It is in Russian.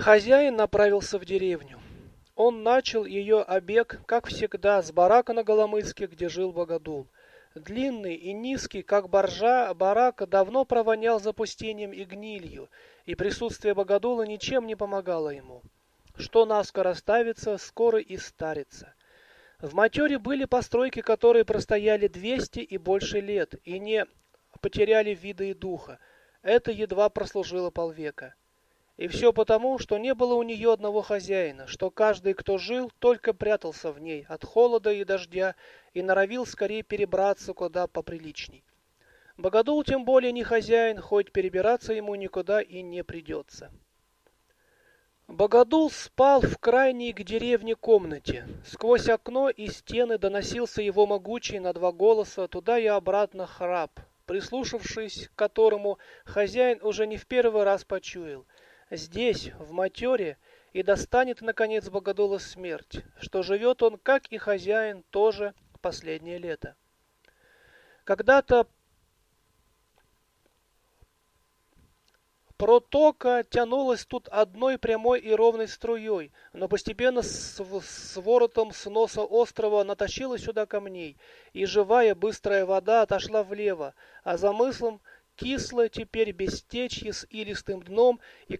Хозяин направился в деревню. Он начал ее обег, как всегда, с барака на Голомыске, где жил Богодул. Длинный и низкий, как боржа, барак давно провонял запустением и гнилью, и присутствие Богодула ничем не помогало ему. Что наскоро ставится, скоро и старится. В матере были постройки, которые простояли 200 и больше лет, и не потеряли вида и духа. Это едва прослужило полвека. И все потому, что не было у нее одного хозяина, что каждый, кто жил, только прятался в ней от холода и дождя и норовил скорее перебраться куда поприличней. Богодул тем более не хозяин, хоть перебираться ему никуда и не придется. Богодул спал в крайней к деревне комнате. Сквозь окно и стены доносился его могучий на два голоса туда и обратно храп, прислушавшись к которому хозяин уже не в первый раз почуял — здесь, в матере, и достанет, наконец, Богодула смерть, что живет он, как и хозяин, тоже последнее лето. Когда-то Протока тянулась тут одной прямой и ровной струей, но постепенно с, с воротом с носа острова натащила сюда камней, и живая быстрая вода отошла влево, а за мыслом кислое теперь бестечье с илистым дном и